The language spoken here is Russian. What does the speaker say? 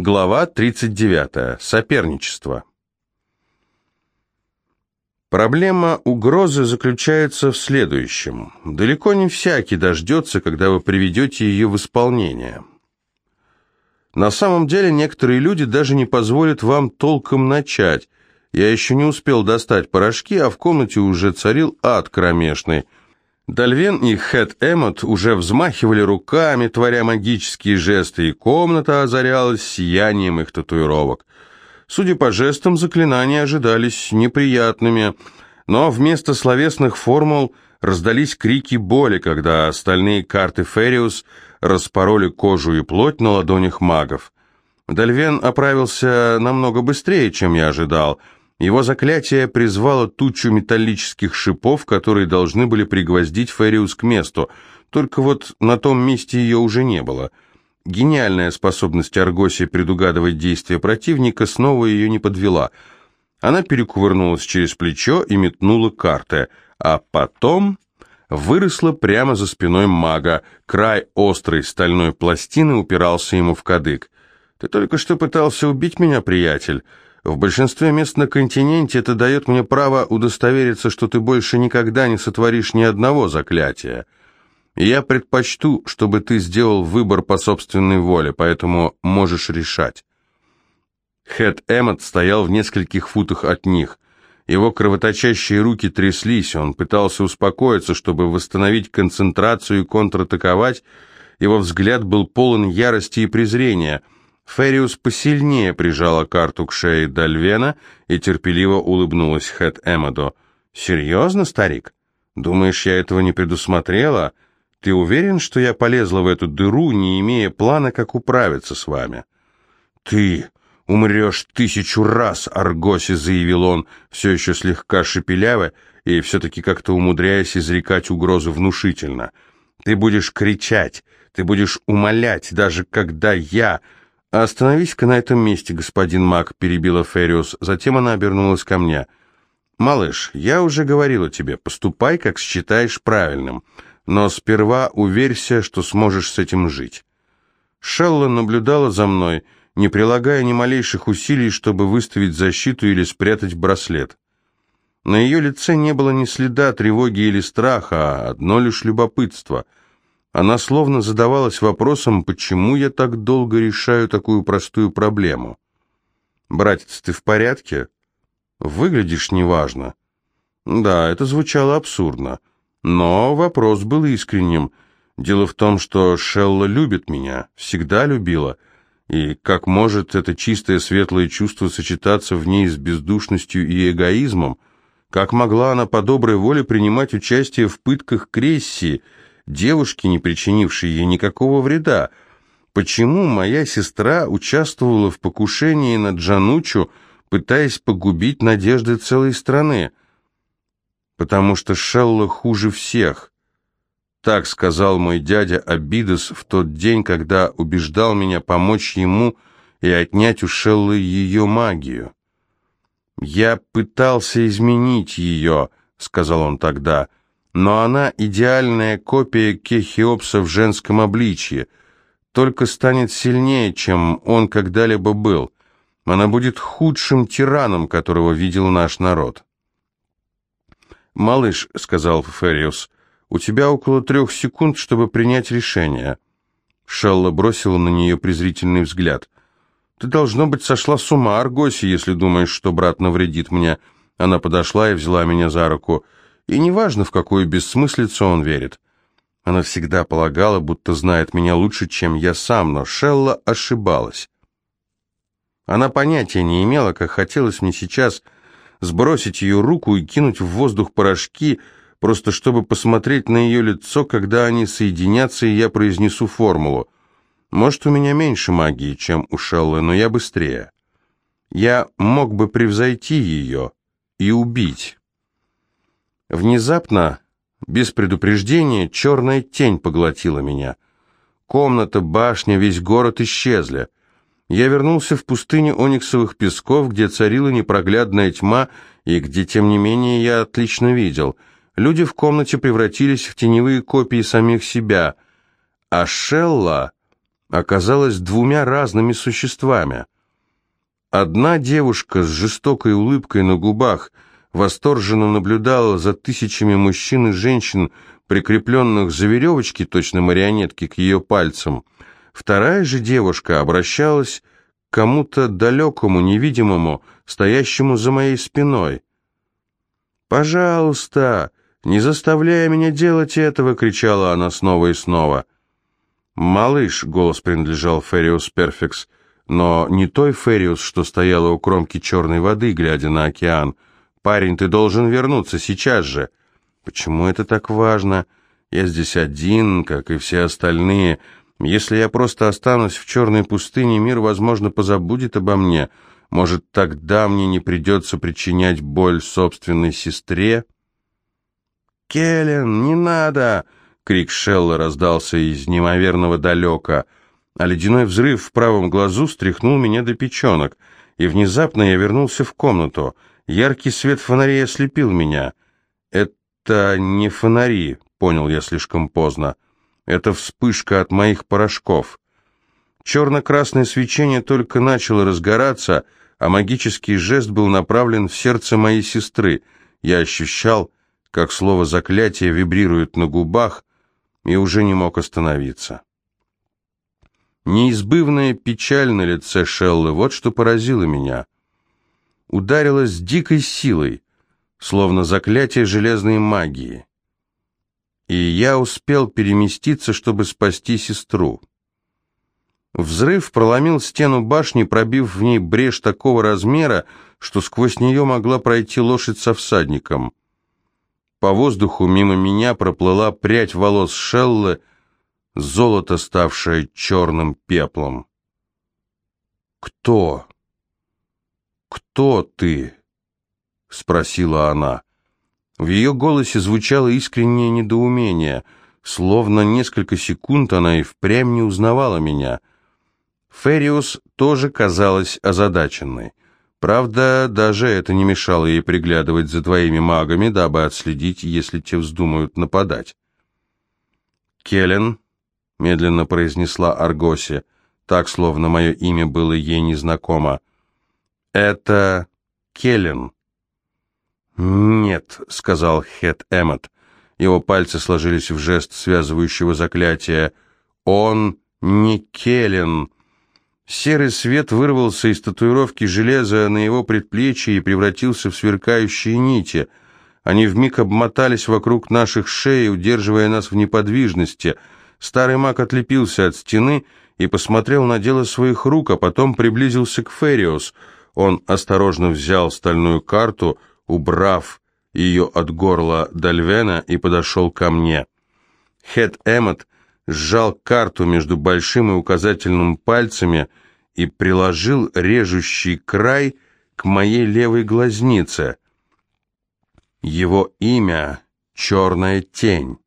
Глава 39. Соперничество. Проблема угрозы заключается в следующем. Далеко не всякий дождется, когда вы приведете ее в исполнение. На самом деле некоторые люди даже не позволят вам толком начать. Я еще не успел достать порошки, а в комнате уже царил ад кромешный – Дальвен и Хэт Эммот уже взмахивали руками, творя магические жесты, и комната озарялась сиянием их татуировок. Судя по жестам, заклинания ожидались неприятными, но вместо словесных формул раздались крики боли, когда остальные карты Фериус распороли кожу и плоть на ладонях магов. Дальвен оправился намного быстрее, чем я ожидал — его заклятие призвало тучу металлических шипов, которые должны были пригвоздить Фериус к месту, только вот на том месте ее уже не было. Гениальная способность Аргоси предугадывать действия противника снова ее не подвела. Она перекувырнулась через плечо и метнула карты, а потом выросла прямо за спиной мага. Край острой стальной пластины упирался ему в кадык. «Ты только что пытался убить меня, приятель?» В большинстве мест на континенте это дает мне право удостовериться, что ты больше никогда не сотворишь ни одного заклятия. И я предпочту, чтобы ты сделал выбор по собственной воле, поэтому можешь решать». Хэт Эммот стоял в нескольких футах от них. Его кровоточащие руки тряслись, он пытался успокоиться, чтобы восстановить концентрацию и контратаковать. Его взгляд был полон ярости и презрения – Фериус посильнее прижала карту к шее Дальвена и терпеливо улыбнулась Хэт Эмодо. «Серьезно, старик? Думаешь, я этого не предусмотрела? Ты уверен, что я полезла в эту дыру, не имея плана, как управиться с вами?» «Ты умрешь тысячу раз, Аргоси», — заявил он, все еще слегка шепеляво и все-таки как-то умудряясь изрекать угрозу внушительно. «Ты будешь кричать, ты будешь умолять, даже когда я...» «Остановись-ка на этом месте, господин Мак», — перебила Фериус. Затем она обернулась ко мне. «Малыш, я уже говорила тебе, поступай, как считаешь правильным, но сперва уверься, что сможешь с этим жить». Шелла наблюдала за мной, не прилагая ни малейших усилий, чтобы выставить защиту или спрятать браслет. На ее лице не было ни следа тревоги или страха, а одно лишь любопытство — она словно задавалась вопросом, почему я так долго решаю такую простую проблему. «Братец, ты в порядке?» «Выглядишь неважно». Да, это звучало абсурдно, но вопрос был искренним. Дело в том, что Шелла любит меня, всегда любила, и как может это чистое светлое чувство сочетаться в ней с бездушностью и эгоизмом? Как могла она по доброй воле принимать участие в пытках Крессии – девушки, не причинившей ей никакого вреда. Почему моя сестра участвовала в покушении на Джанучу, пытаясь погубить надежды целой страны? Потому что Шелла хуже всех. Так сказал мой дядя Абидос в тот день, когда убеждал меня помочь ему и отнять у Шеллы ее магию. «Я пытался изменить ее», — сказал он тогда, — но она идеальная копия Кехиопса в женском обличье, только станет сильнее, чем он когда-либо был. Она будет худшим тираном, которого видел наш народ. «Малыш», — сказал Фериус, — «у тебя около трех секунд, чтобы принять решение». Шелла бросила на нее презрительный взгляд. «Ты, должно быть, сошла с ума, Аргоси, если думаешь, что брат навредит мне». Она подошла и взяла меня за руку. И неважно, в какую бессмыслицу он верит. Она всегда полагала, будто знает меня лучше, чем я сам, но Шелла ошибалась. Она понятия не имела, как хотелось мне сейчас сбросить ее руку и кинуть в воздух порошки, просто чтобы посмотреть на ее лицо, когда они соединятся, и я произнесу формулу. Может, у меня меньше магии, чем у Шеллы, но я быстрее. Я мог бы превзойти ее и убить». Внезапно, без предупреждения, черная тень поглотила меня. Комната, башня, весь город исчезли. Я вернулся в пустыню ониксовых песков, где царила непроглядная тьма, и где, тем не менее, я отлично видел. Люди в комнате превратились в теневые копии самих себя. А Шелла оказалась двумя разными существами. Одна девушка с жестокой улыбкой на губах восторженно наблюдала за тысячами мужчин и женщин, прикрепленных за веревочки, точно марионетки, к ее пальцам. Вторая же девушка обращалась к кому-то далекому, невидимому, стоящему за моей спиной. «Пожалуйста, не заставляй меня делать этого!» — кричала она снова и снова. «Малыш», — голос принадлежал Фериус Перфекс, но не той Фериус, что стояла у кромки черной воды, глядя на океан. «Парень, ты должен вернуться сейчас же!» «Почему это так важно? Я здесь один, как и все остальные. Если я просто останусь в черной пустыне, мир, возможно, позабудет обо мне. Может, тогда мне не придется причинять боль собственной сестре?» «Келлен, не надо!» Крик Шелла раздался из неимоверного далека, а ледяной взрыв в правом глазу стряхнул меня до печенок, и внезапно я вернулся в комнату. Яркий свет фонарей ослепил меня. «Это не фонари», — понял я слишком поздно. «Это вспышка от моих порошков». Черно-красное свечение только начало разгораться, а магический жест был направлен в сердце моей сестры. Я ощущал, как слово заклятия вибрирует на губах, и уже не мог остановиться. Неизбывная печаль на лице Шеллы, вот что поразило меня. Ударила с дикой силой, словно заклятие железной магии. И я успел переместиться, чтобы спасти сестру. Взрыв проломил стену башни, пробив в ней брешь такого размера, что сквозь нее могла пройти лошадь со всадником. По воздуху мимо меня проплыла прядь волос Шеллы, золото, ставшее черным пеплом. «Кто? Кто ты?» — спросила она. В ее голосе звучало искреннее недоумение, словно несколько секунд она и впрямь не узнавала меня. Фериус тоже казалась озадаченной. Правда, даже это не мешало ей приглядывать за твоими магами, дабы отследить, если те вздумают нападать. «Келлен», — медленно произнесла Аргоси, так, словно мое имя было ей незнакомо, — «это Келлен». «Нет», — сказал Хет Эммот. Его пальцы сложились в жест связывающего заклятия. «Он не Келлен». Серый свет вырвался из татуировки железа на его предплечье и превратился в сверкающие нити. Они вмиг обмотались вокруг наших шеи, удерживая нас в неподвижности. Старый маг отлепился от стены и посмотрел на дело своих рук, а потом приблизился к Фериус. Он осторожно взял стальную карту, убрав ее от горла Дальвена, и подошел ко мне. Хед Эммот сжал карту между большим и указательным пальцами и приложил режущий край к моей левой глазнице. Его имя — Черная тень.